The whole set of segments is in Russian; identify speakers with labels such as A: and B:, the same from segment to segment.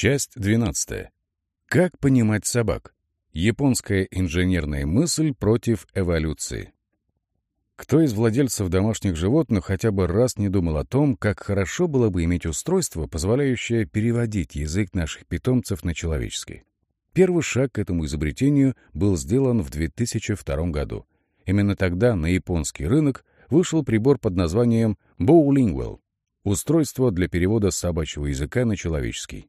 A: Часть 12. Как понимать собак? Японская инженерная мысль против эволюции. Кто из владельцев домашних животных хотя бы раз не думал о том, как хорошо было бы иметь устройство, позволяющее переводить язык наших питомцев на человеческий? Первый шаг к этому изобретению был сделан в 2002 году. Именно тогда на японский рынок вышел прибор под названием Bowlingual — устройство для перевода собачьего языка на человеческий.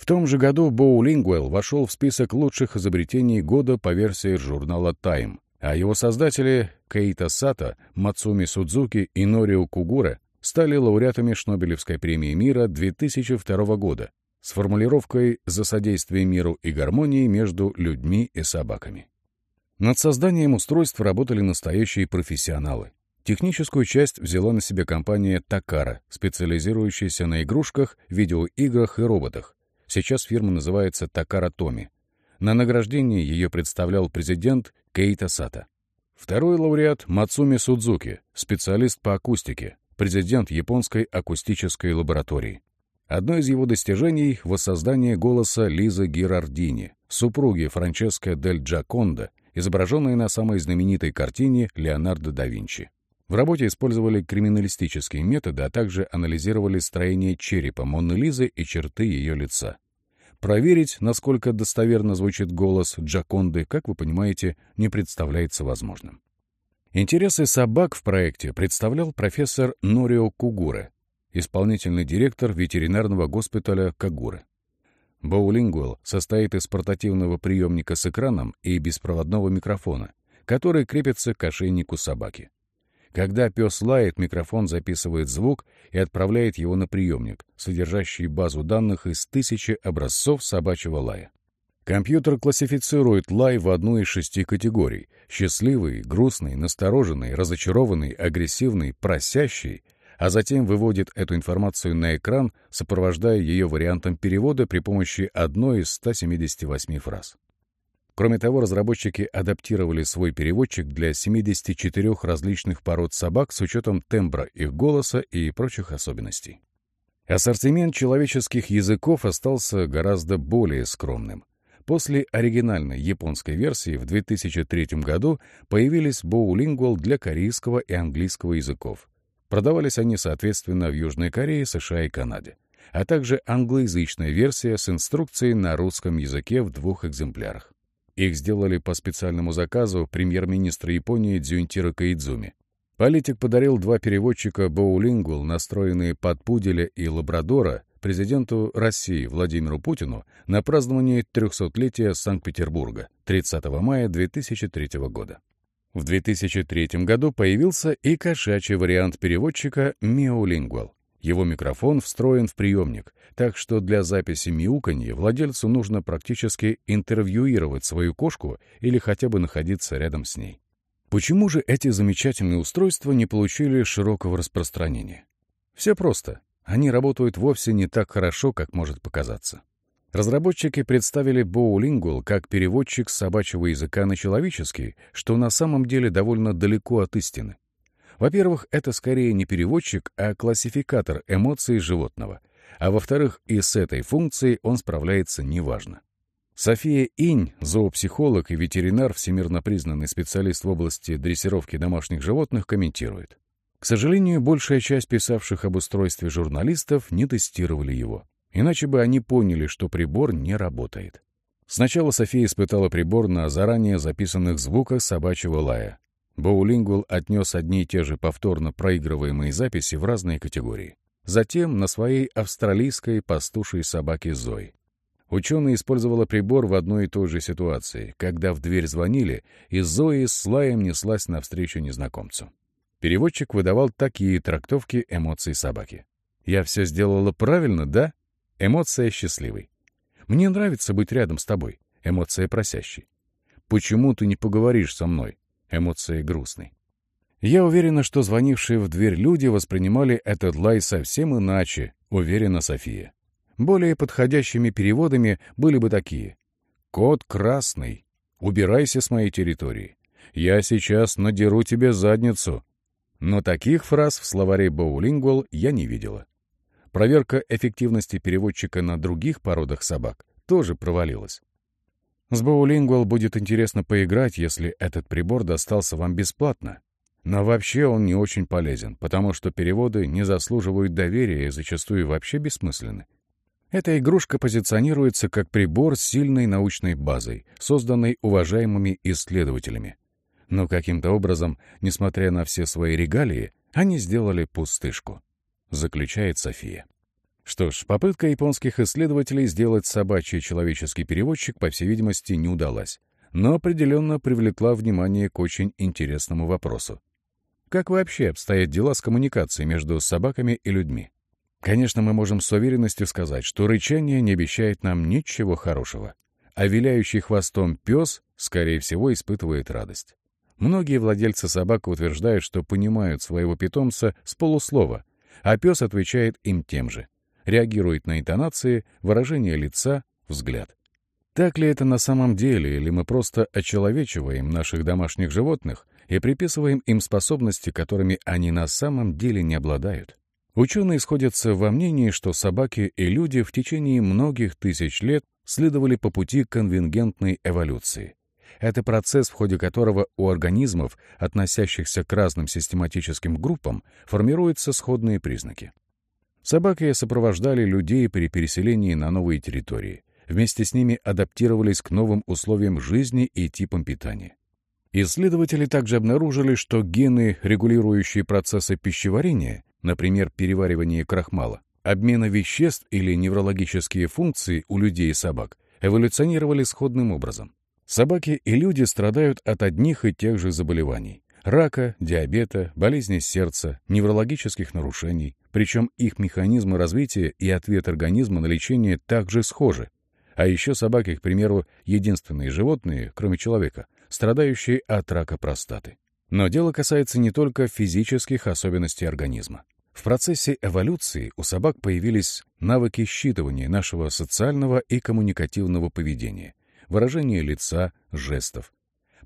A: В том же году Боулингуэлл вошел в список лучших изобретений года по версии журнала Time, а его создатели Кейта Сата, Мацуми Судзуки и Норио Кугура стали лауреатами Шнобелевской премии мира 2002 года с формулировкой «За содействие миру и гармонии между людьми и собаками». Над созданием устройств работали настоящие профессионалы. Техническую часть взяла на себя компания Takara, специализирующаяся на игрушках, видеоиграх и роботах, Сейчас фирма называется Такара Томи. На награждении ее представлял президент Кейта Сата. Второй лауреат — Мацуми Судзуки, специалист по акустике, президент японской акустической лаборатории. Одно из его достижений — воссоздание голоса Лизы Гирардини, супруги Франческо дель Джаконда, изображенной на самой знаменитой картине Леонардо да Винчи. В работе использовали криминалистические методы, а также анализировали строение черепа Монны Лизы и черты ее лица. Проверить, насколько достоверно звучит голос Джаконды, как вы понимаете, не представляется возможным. Интересы собак в проекте представлял профессор Норио Кугуре, исполнительный директор ветеринарного госпиталя Кагуры. Боулингуэл состоит из портативного приемника с экраном и беспроводного микрофона, который крепится к ошейнику собаки. Когда пес лает, микрофон записывает звук и отправляет его на приемник, содержащий базу данных из тысячи образцов собачьего лая. Компьютер классифицирует лай в одну из шести категорий — счастливый, грустный, настороженный, разочарованный, агрессивный, просящий, а затем выводит эту информацию на экран, сопровождая ее вариантом перевода при помощи одной из 178 фраз. Кроме того, разработчики адаптировали свой переводчик для 74 различных пород собак с учетом тембра их голоса и прочих особенностей. Ассортимент человеческих языков остался гораздо более скромным. После оригинальной японской версии в 2003 году появились боулингвал для корейского и английского языков. Продавались они, соответственно, в Южной Корее, США и Канаде, а также англоязычная версия с инструкцией на русском языке в двух экземплярах. Их сделали по специальному заказу премьер-министра Японии Дзюнтира Каидзуми. Политик подарил два переводчика Боулингвал, настроенные под пуделя и лабрадора, президенту России Владимиру Путину на праздновании 300-летия Санкт-Петербурга 30 мая 2003 года. В 2003 году появился и кошачий вариант переводчика Миолингвал. Его микрофон встроен в приемник, так что для записи мяуканья владельцу нужно практически интервьюировать свою кошку или хотя бы находиться рядом с ней. Почему же эти замечательные устройства не получили широкого распространения? Все просто. Они работают вовсе не так хорошо, как может показаться. Разработчики представили Boolingul как переводчик собачьего языка на человеческий, что на самом деле довольно далеко от истины. Во-первых, это скорее не переводчик, а классификатор эмоций животного. А во-вторых, и с этой функцией он справляется неважно. София Инь, зоопсихолог и ветеринар, всемирно признанный специалист в области дрессировки домашних животных, комментирует. К сожалению, большая часть писавших об устройстве журналистов не тестировали его. Иначе бы они поняли, что прибор не работает. Сначала София испытала прибор на заранее записанных звуках собачьего лая. Боулингвал отнес одни и те же повторно проигрываемые записи в разные категории. Затем на своей австралийской пастушей собаке Зои. Ученый использовала прибор в одной и той же ситуации, когда в дверь звонили, и Зои с лаем неслась навстречу незнакомцу. Переводчик выдавал такие трактовки эмоций собаки. «Я все сделала правильно, да?» Эмоция счастливой. «Мне нравится быть рядом с тобой». Эмоция просящей. «Почему ты не поговоришь со мной?» Эмоции грустной. Я уверена, что звонившие в дверь люди воспринимали этот лай совсем иначе, уверена София. Более подходящими переводами были бы такие. «Кот красный. Убирайся с моей территории. Я сейчас надеру тебе задницу». Но таких фраз в словаре Боулингвал я не видела. Проверка эффективности переводчика на других породах собак тоже провалилась. С Боулингвал будет интересно поиграть, если этот прибор достался вам бесплатно. Но вообще он не очень полезен, потому что переводы не заслуживают доверия и зачастую вообще бессмысленны. Эта игрушка позиционируется как прибор с сильной научной базой, созданной уважаемыми исследователями. Но каким-то образом, несмотря на все свои регалии, они сделали пустышку, заключает София. Что ж, попытка японских исследователей сделать собачий человеческий переводчик, по всей видимости, не удалась, но определенно привлекла внимание к очень интересному вопросу. Как вообще обстоят дела с коммуникацией между собаками и людьми? Конечно, мы можем с уверенностью сказать, что рычание не обещает нам ничего хорошего, а виляющий хвостом пес, скорее всего, испытывает радость. Многие владельцы собак утверждают, что понимают своего питомца с полуслова, а пес отвечает им тем же, реагирует на интонации, выражение лица, взгляд. Так ли это на самом деле, или мы просто очеловечиваем наших домашних животных и приписываем им способности, которыми они на самом деле не обладают? Ученые сходятся во мнении, что собаки и люди в течение многих тысяч лет следовали по пути конвингентной эволюции. Это процесс, в ходе которого у организмов, относящихся к разным систематическим группам, формируются сходные признаки. Собаки сопровождали людей при переселении на новые территории. Вместе с ними адаптировались к новым условиям жизни и типам питания. Исследователи также обнаружили, что гены, регулирующие процессы пищеварения, например, переваривание крахмала, обмена веществ или неврологические функции у людей и собак, эволюционировали сходным образом. Собаки и люди страдают от одних и тех же заболеваний – рака, диабета, болезни сердца, неврологических нарушений, причем их механизмы развития и ответ организма на лечение также схожи. А еще собаки, к примеру, единственные животные, кроме человека, страдающие от рака простаты. Но дело касается не только физических особенностей организма. В процессе эволюции у собак появились навыки считывания нашего социального и коммуникативного поведения, выражение лица, жестов.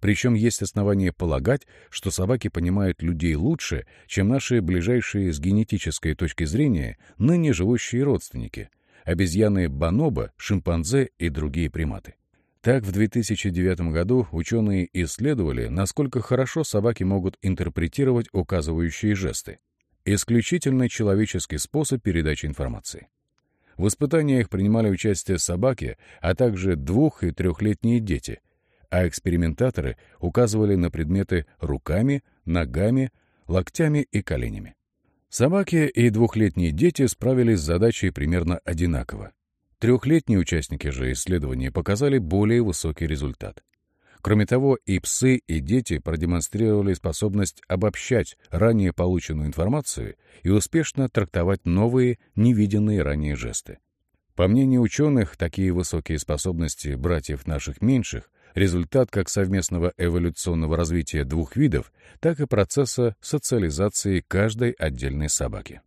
A: Причем есть основания полагать, что собаки понимают людей лучше, чем наши ближайшие с генетической точки зрения ныне живущие родственники — обезьяны бонобо, шимпанзе и другие приматы. Так, в 2009 году ученые исследовали, насколько хорошо собаки могут интерпретировать указывающие жесты. Исключительно человеческий способ передачи информации. В испытаниях принимали участие собаки, а также двух- и трехлетние дети, а экспериментаторы указывали на предметы руками, ногами, локтями и коленями. Собаки и двухлетние дети справились с задачей примерно одинаково. Трехлетние участники же исследования показали более высокий результат. Кроме того, и псы, и дети продемонстрировали способность обобщать ранее полученную информацию и успешно трактовать новые, невиденные ранее жесты. По мнению ученых, такие высокие способности братьев наших меньших — результат как совместного эволюционного развития двух видов, так и процесса социализации каждой отдельной собаки.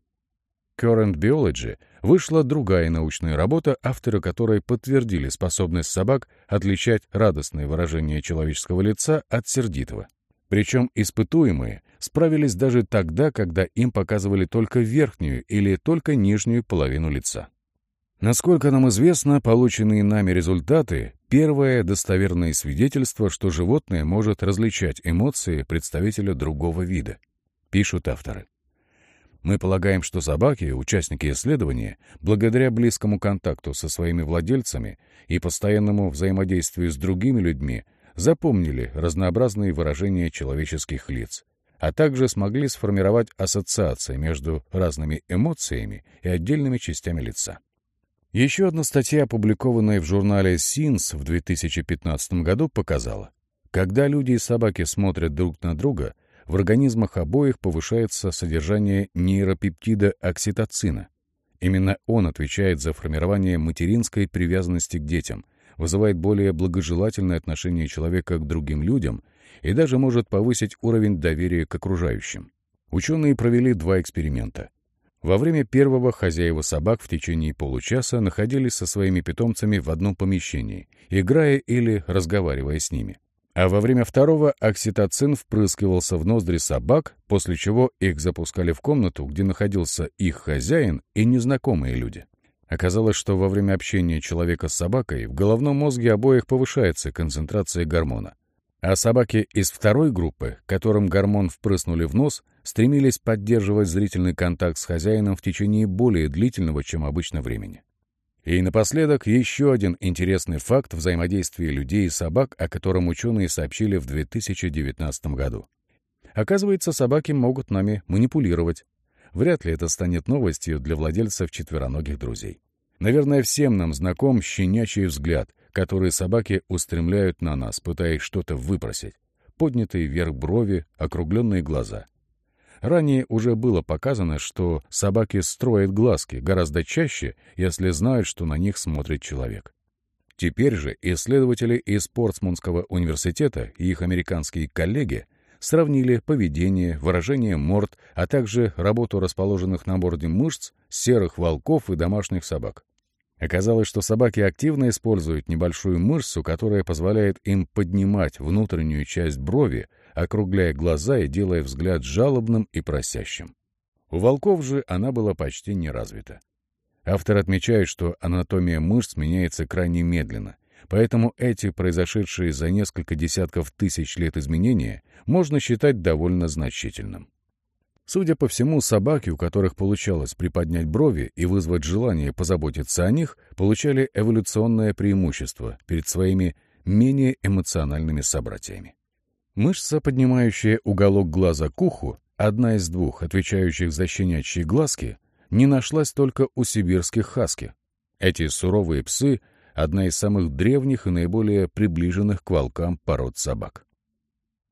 A: Current Biology вышла другая научная работа, авторы которой подтвердили способность собак отличать радостное выражение человеческого лица от сердитого. Причем испытуемые справились даже тогда, когда им показывали только верхнюю или только нижнюю половину лица. Насколько нам известно, полученные нами результаты — первое достоверное свидетельство, что животное может различать эмоции представителя другого вида, пишут авторы. Мы полагаем, что собаки, участники исследования, благодаря близкому контакту со своими владельцами и постоянному взаимодействию с другими людьми, запомнили разнообразные выражения человеческих лиц, а также смогли сформировать ассоциации между разными эмоциями и отдельными частями лица. Еще одна статья, опубликованная в журнале Sins в 2015 году, показала, когда люди и собаки смотрят друг на друга — в организмах обоих повышается содержание нейропептида окситоцина. Именно он отвечает за формирование материнской привязанности к детям, вызывает более благожелательное отношение человека к другим людям и даже может повысить уровень доверия к окружающим. Ученые провели два эксперимента. Во время первого хозяева собак в течение получаса находились со своими питомцами в одном помещении, играя или разговаривая с ними. а во время второго окситоцин впрыскивался в ноздри собак, после чего их запускали в комнату, где находился их хозяин и незнакомые люди. Оказалось, что во время общения человека с собакой в головном мозге обоих повышается концентрация гормона. А собаки из второй группы, которым гормон впрыснули в нос, стремились поддерживать зрительный контакт с хозяином в течение более длительного, чем обычно, времени. И напоследок еще один интересный факт взаимодействия людей и собак, о котором ученые сообщили в 2019 году. Оказывается, собаки могут нами манипулировать. Вряд ли это станет новостью для владельцев четвероногих друзей. Наверное, всем нам знаком щенячий взгляд, который собаки устремляют на нас, пытаясь что-то выпросить. Поднятые вверх брови, округленные глаза — Ранее уже было показано, что собаки строят глазки гораздо чаще, если знают, что на них смотрит человек. Теперь же исследователи из Портсмутского университета и их американские коллеги сравнили поведение, выражение морд, а также работу расположенных на борде мышц серых волков и домашних собак. Оказалось, что собаки активно используют небольшую мышцу, которая позволяет им поднимать внутреннюю часть брови, округляя глаза и делая взгляд жалобным и просящим. У волков же она была почти не развита. Автор отмечает, что анатомия мышц меняется крайне медленно, поэтому эти произошедшие за несколько десятков тысяч лет изменения можно считать довольно значительным. Судя по всему, собаки, у которых получалось приподнять брови и вызвать желание позаботиться о них, получали эволюционное преимущество перед своими менее эмоциональными собратьями. Мышца, поднимающая уголок глаза к уху, одна из двух, отвечающих за щенячьи глазки, не нашлась только у сибирских хаски. Эти суровые псы — одна из самых древних и наиболее приближенных к волкам пород собак.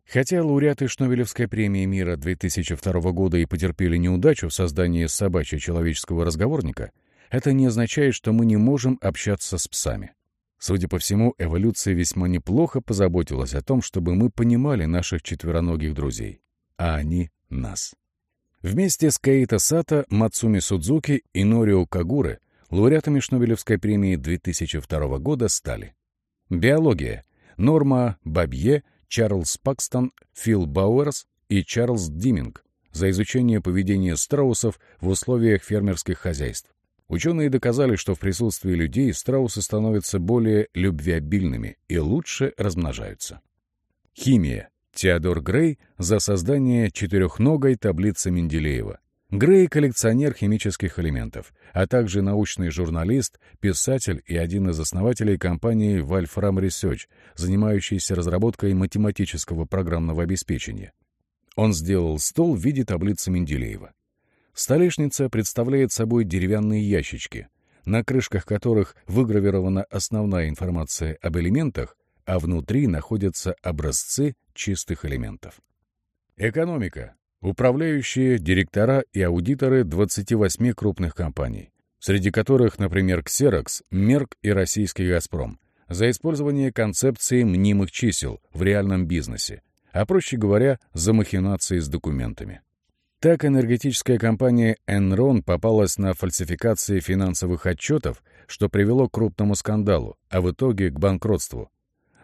A: Хотя лауреаты Шнобелевской премии мира 2002 года и потерпели неудачу в создании собачьего-человеческого разговорника, это не означает, что мы не можем общаться с псами. Судя по всему, эволюция весьма неплохо позаботилась о том, чтобы мы понимали наших четвероногих друзей, а они — нас. Вместе с Кейта Сата, Мацуми Судзуки и Норио Кагуры лауреатами Шнобелевской премии 2002 года стали Биология — Норма Бабье, Чарльз Пакстон, Фил Бауэрс и Чарльз Диминг за изучение поведения страусов в условиях фермерских хозяйств. Ученые доказали, что в присутствии людей страусы становятся более любвеобильными и лучше размножаются. Химия. Теодор Грей за создание четырехногой таблицы Менделеева. Грей — коллекционер химических элементов, а также научный журналист, писатель и один из основателей компании Wolfram Research, занимающийся разработкой математического программного обеспечения. Он сделал стол в виде таблицы Менделеева. Столешница представляет собой деревянные ящички, на крышках которых выгравирована основная информация об элементах, а внутри находятся образцы чистых элементов. Экономика. Управляющие, директора и аудиторы 28 крупных компаний, среди которых, например, Xerox, Мерк и российский «Газпром», за использование концепции мнимых чисел в реальном бизнесе, а проще говоря, за махинации с документами. Так энергетическая компания Enron попалась на фальсификации финансовых отчетов, что привело к крупному скандалу, а в итоге к банкротству.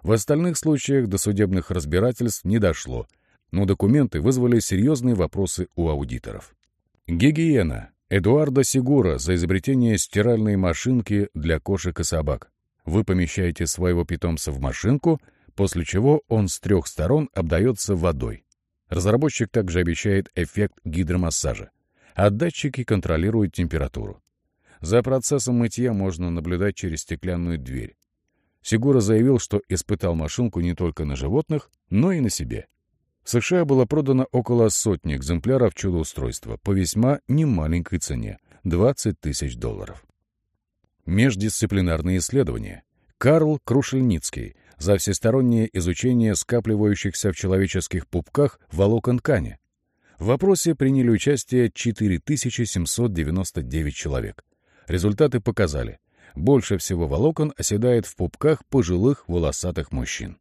A: В остальных случаях до судебных разбирательств не дошло, но документы вызвали серьезные вопросы у аудиторов. Гигиена. Эдуарда Сигура за изобретение стиральной машинки для кошек и собак. Вы помещаете своего питомца в машинку, после чего он с трех сторон обдается водой. Разработчик также обещает эффект гидромассажа, а датчики контролируют температуру. За процессом мытья можно наблюдать через стеклянную дверь. Сигура заявил, что испытал машинку не только на животных, но и на себе. В США было продано около сотни экземпляров чудо-устройства по весьма немаленькой цене — 20 тысяч долларов. Междисциплинарные исследования. Карл Крушельницкий за всестороннее изучение скапливающихся в человеческих пупках волокон ткани. В вопросе приняли участие 4799 человек. Результаты показали, больше всего волокон оседает в пупках пожилых волосатых мужчин.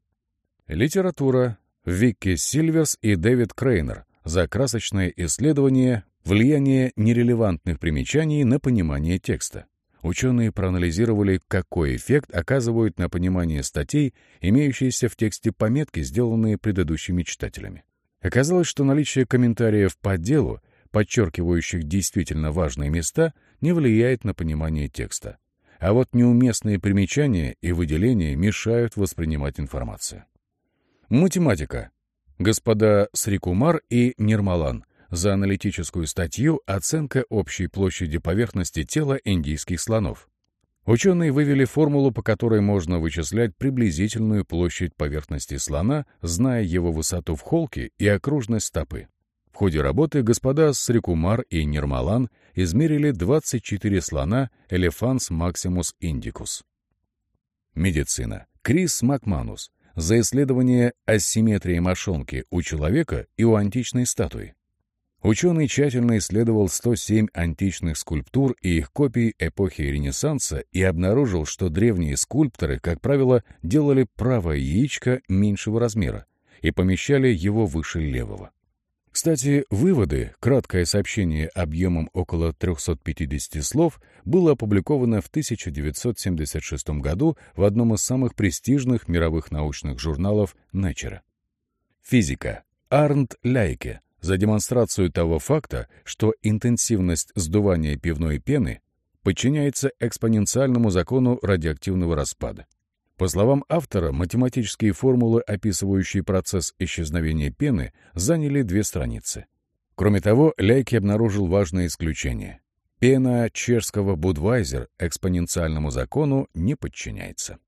A: Литература. Викки Сильверс и Дэвид Крейнер за красочное исследование влияния нерелевантных примечаний на понимание текста. Ученые проанализировали, какой эффект оказывают на понимание статей, имеющиеся в тексте пометки, сделанные предыдущими читателями. Оказалось, что наличие комментариев по делу, подчеркивающих действительно важные места, не влияет на понимание текста. А вот неуместные примечания и выделения мешают воспринимать информацию. Математика. Господа Срикумар и Нирмалан за аналитическую статью «Оценка общей площади поверхности тела индийских слонов». Ученые вывели формулу, по которой можно вычислять приблизительную площадь поверхности слона, зная его высоту в холке и окружность стопы. В ходе работы господа Срикумар и Нирмалан измерили 24 слона Elephants Maximus Indicus. Медицина. Крис Макманус за исследование асимметрии мошонки у человека и у античной статуи. Ученый тщательно исследовал 107 античных скульптур и их копий эпохи Ренессанса и обнаружил, что древние скульпторы, как правило, делали правое яичко меньшего размера и помещали его выше левого. Кстати, выводы, краткое сообщение объемом около 350 слов, было опубликовано в 1976 году в одном из самых престижных мировых научных журналов Nature. Физика. Арнт Ляйке за демонстрацию того факта, что интенсивность сдувания пивной пены подчиняется экспоненциальному закону радиоактивного распада. По словам автора, математические формулы, описывающие процесс исчезновения пены, заняли две страницы. Кроме того, Ляйки обнаружил важное исключение. Пена чешского Будвайзер экспоненциальному закону не подчиняется.